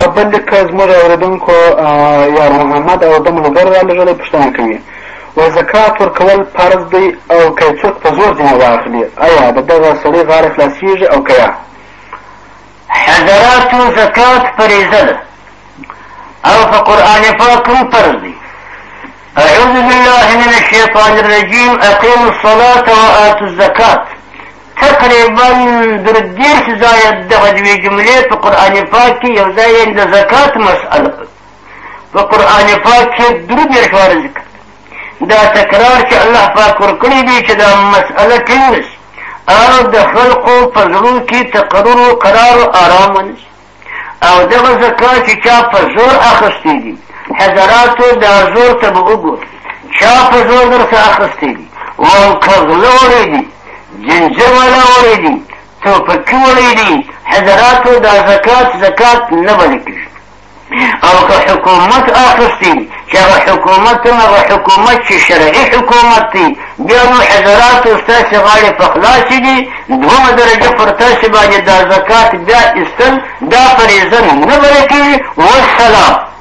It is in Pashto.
بل لیک زموږ اورېدونکو یار محمد او ده ملګرو رالېږلی پوښتنه کوي وایي زکات ورکول فرض دی او که یې څوک په زور ځینې واخلي ایا د دغه سړي غاړه خلاصېږي او که یا حضراتو زکات فریضه ده او په قرآن پاک هم فرض دی أعوذ بالله من الشيطان الرجيم أقيموا الصلاة وآتوا الزكاة تقریبا در دېرش ځایه دغه دوې جملې په قرآن پاک کې یو ځای یې د زکات مسئله په قرآن پاک کې درو دېرش واره ذکر دا تکرار چې الله پاک ورکړی دی چې دا مسئله ټینګه شي او د خلقو په زړونو کې تقرر و قرار و آرام ونشي او دغه زکات چې چا په زور اخیستی دي حضراتو دا زور ته به وګورئ چا په زور درڅخه اخیستی دي او که غله وړی دي جنجه والا وړی دي توپکي وړی دي حضراتو دا زکات زکات نه بلل کېږي او که حکومت اخیستی چې هغه حکومت هم هغه حکومت چې شرعي حکومت دی بیا نو حضراتو ستاسې غاړې په خلاصې دي دومه درجه پر تاسې باندې دا زکات بیا ایستل دا فریضه نه بلل کېږي والسلام